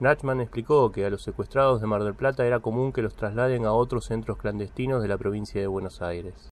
Nachman explicó que a los secuestrados de Mar del Plata era común que los trasladen a otros centros clandestinos de la provincia de Buenos Aires.